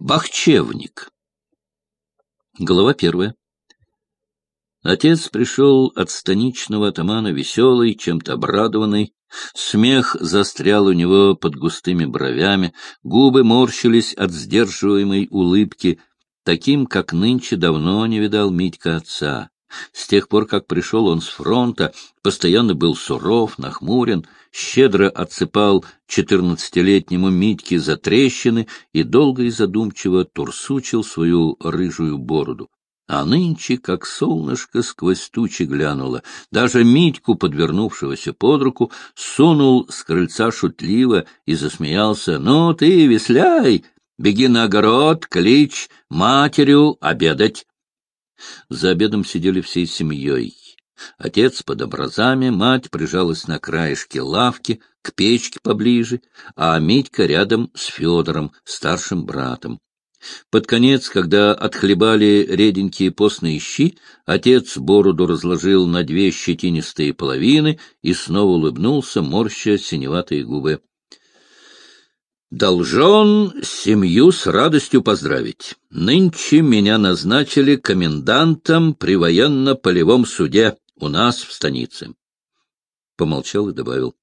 Бахчевник. Глава первая. Отец пришел от станичного атамана веселый, чем-то обрадованный. Смех застрял у него под густыми бровями, губы морщились от сдерживаемой улыбки, таким, как нынче давно не видал Митька отца. С тех пор, как пришел он с фронта, постоянно был суров, нахмурен, щедро отсыпал четырнадцатилетнему Митьке за трещины и долго и задумчиво турсучил свою рыжую бороду. А нынче, как солнышко сквозь тучи глянуло, даже Митьку, подвернувшегося под руку, сунул с крыльца шутливо и засмеялся. — Ну ты, весляй, беги на огород, клич матерю обедать. За обедом сидели всей семьей. Отец под образами, мать прижалась на краешке лавки, к печке поближе, а Митька рядом с Федором, старшим братом. Под конец, когда отхлебали реденькие постные щи, отец бороду разложил на две щетинистые половины и снова улыбнулся, морща синеватые губы. Должен семью с радостью поздравить. Нынче меня назначили комендантом при военно-полевом суде у нас в станице. Помолчал и добавил.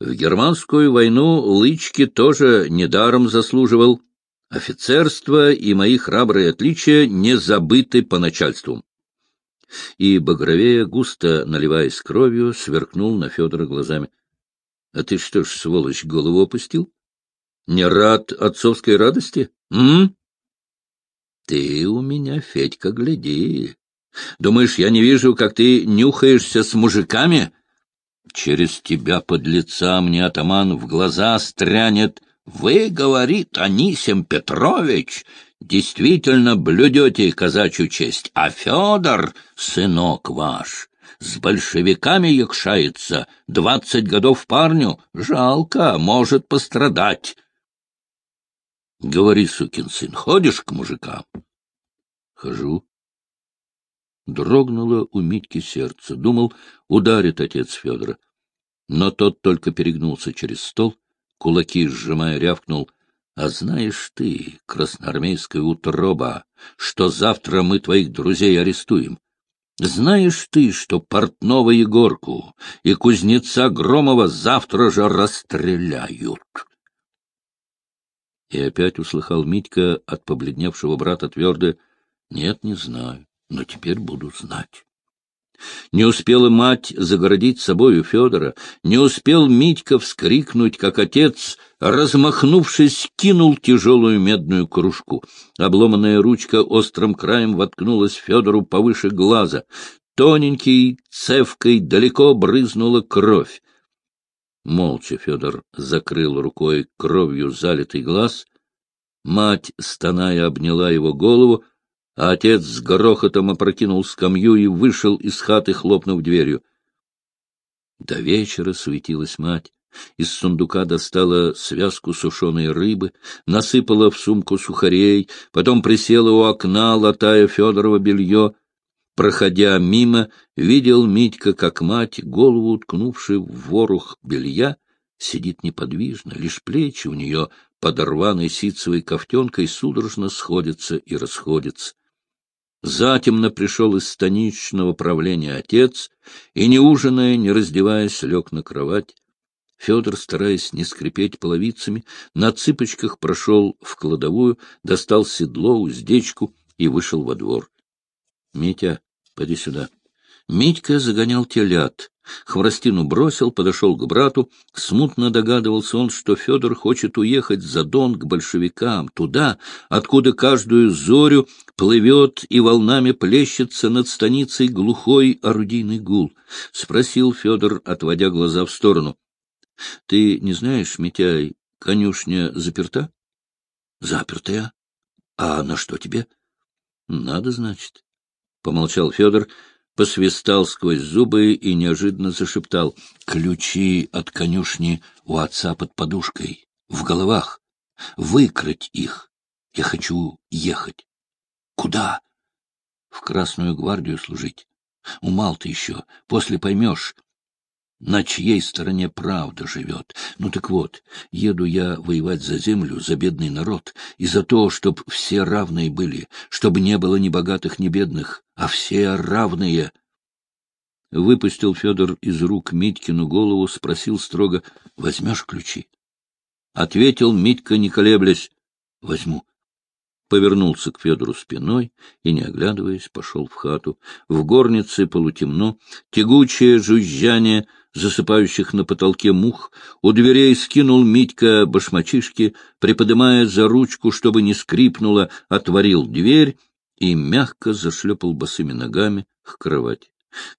В германскую войну Лычки тоже недаром заслуживал. Офицерство и мои храбрые отличия не забыты по начальству. И Багровея, густо наливаясь кровью, сверкнул на Федора глазами. — А ты что ж, сволочь, голову опустил? Не рад отцовской радости? М? Ты у меня, Федька, гляди. Думаешь, я не вижу, как ты нюхаешься с мужиками? Через тебя, под лица мне атаман в глаза стрянет. Вы, говорит Анисим Петрович, действительно блюдете казачью честь, а Федор, сынок ваш, с большевиками якшается, двадцать годов парню, жалко, может пострадать. Говори, сукин сын, ходишь к мужикам? Хожу. Дрогнуло у Митьки сердце. Думал, ударит отец Федора. Но тот только перегнулся через стол, кулаки сжимая, рявкнул. А знаешь ты, красноармейская утроба, что завтра мы твоих друзей арестуем? Знаешь ты, что портного Егорку и кузнеца Громова завтра же расстреляют? И опять услыхал Митька от побледневшего брата твердо, «Нет, не знаю, но теперь буду знать». Не успела мать загородить собою Федора, не успел Митька вскрикнуть, как отец, размахнувшись, кинул тяжелую медную кружку. Обломанная ручка острым краем воткнулась Федору повыше глаза. Тоненький цевкой далеко брызнула кровь. Молча Федор закрыл рукой кровью залитый глаз. Мать, стоная, обняла его голову, а отец с грохотом опрокинул скамью и вышел из хаты, хлопнув дверью. До вечера суетилась мать. Из сундука достала связку сушеной рыбы, насыпала в сумку сухарей, потом присела у окна, латая Федорова белье. Проходя мимо, видел Митька, как мать, голову уткнувши в ворох белья, сидит неподвижно, лишь плечи у нее под рваной ситцевой ковтенкой судорожно сходятся и расходятся. Затемно пришел из станичного правления отец, и, не ужиная, не раздеваясь, лег на кровать. Федор, стараясь не скрипеть половицами, на цыпочках прошел в кладовую, достал седло, уздечку и вышел во двор. — Митя, поди сюда. Митька загонял телят. Хворостину бросил, подошел к брату. Смутно догадывался он, что Федор хочет уехать за Дон к большевикам, туда, откуда каждую зорю плывет и волнами плещется над станицей глухой орудийный гул. Спросил Федор, отводя глаза в сторону. — Ты не знаешь, Митяй, конюшня заперта? — Запертая. А на что тебе? — Надо, значит. Помолчал Федор, посвистал сквозь зубы и неожиданно зашептал. — Ключи от конюшни у отца под подушкой, в головах. Выкрыть их. Я хочу ехать. — Куда? — В Красную гвардию служить. Умал ты еще, после поймешь. На чьей стороне правда живет. Ну так вот, еду я воевать за землю, за бедный народ, и за то, чтоб все равные были, чтобы не было ни богатых, ни бедных, а все равные. Выпустил Федор из рук Митькину голову, спросил строго, — Возьмешь ключи? Ответил Митька, не колеблясь, — Возьму повернулся к Федору спиной и, не оглядываясь, пошел в хату. В горнице полутемно, тягучее жужжание засыпающих на потолке мух, у дверей скинул Митька башмачишки, приподымая за ручку, чтобы не скрипнула, отворил дверь и мягко зашлепал босыми ногами к кровати.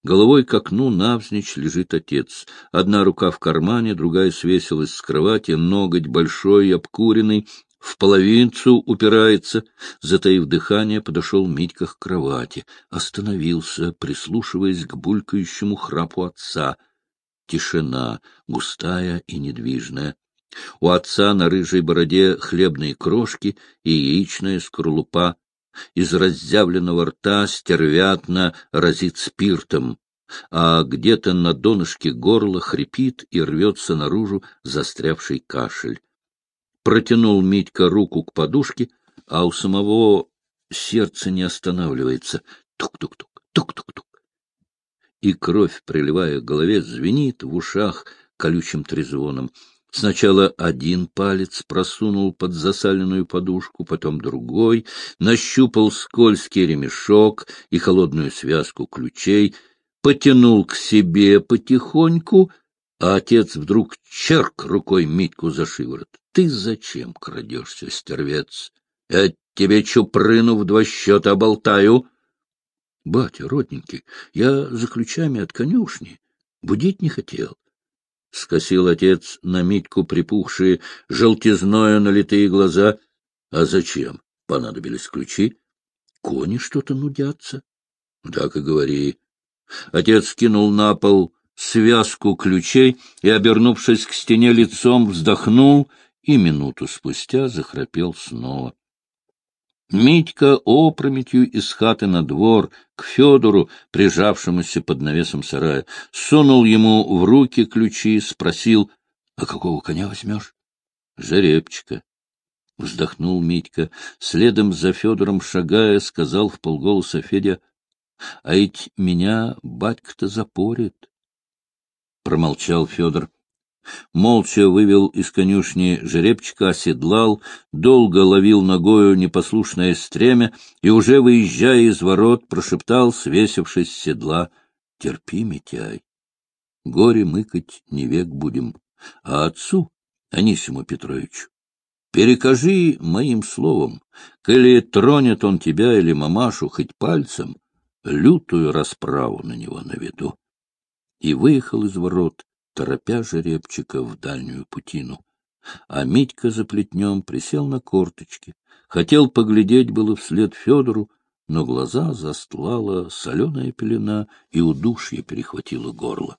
Головой к окну навзничь лежит отец. Одна рука в кармане, другая свесилась с кровати, ноготь большой, обкуренный, в половинцу упирается. Затаив дыхание, подошел Митька к кровати, остановился, прислушиваясь к булькающему храпу отца. Тишина, густая и недвижная. У отца на рыжей бороде хлебные крошки и яичная скорлупа. Из разъявленного рта стервятно разит спиртом, а где-то на донышке горла хрипит и рвется наружу застрявший кашель протянул Митька руку к подушке, а у самого сердце не останавливается. Тук-тук-тук, тук-тук-тук. И кровь, приливая к голове, звенит в ушах колючим трезвоном. Сначала один палец просунул под засаленную подушку, потом другой, нащупал скользкий ремешок и холодную связку ключей, потянул к себе потихоньку, а отец вдруг черк рукой Митьку за шиворот. Ты зачем крадешься, стервец? Я тебе чупрыну в два счета болтаю. Батя, родненький, я за ключами от конюшни. Будить не хотел. Скосил отец на Митьку припухшие, желтизною налитые глаза. А зачем понадобились ключи? Кони что-то нудятся. Так и говори. Отец кинул на пол связку ключей и, обернувшись к стене лицом, вздохнул — и минуту спустя захрапел снова. Митька опрометью из хаты на двор к Федору, прижавшемуся под навесом сарая, сунул ему в руки ключи, спросил, — А какого коня возьмешь? — Жеребчика. Вздохнул Митька, следом за Федором шагая, сказал в полголоса Федя, — А ведь меня батька-то запорит. Промолчал Федор молча вывел из конюшни жеребчика, оседлал, долго ловил ногою непослушное стремя и, уже выезжая из ворот, прошептал, свесившись с седла, — Терпи, Митяй, горе мыкать не век будем, а отцу, Анисиму Петровичу, перекажи моим словом, коли тронет он тебя или мамашу хоть пальцем, лютую расправу на него наведу. И выехал из ворот, торопя жеребчика в дальнюю путину. А Митька за плетнем присел на корточки. Хотел поглядеть было вслед Федору, но глаза застлала соленая пелена и удушье перехватило горло.